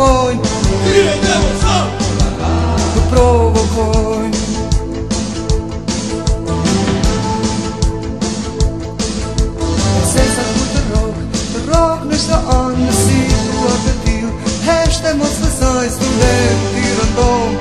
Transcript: provokoj Të provokoj Se sa ku të rok, të rok në shto anë Në si të duar të tjil, heshte mos të saj Së të lehë të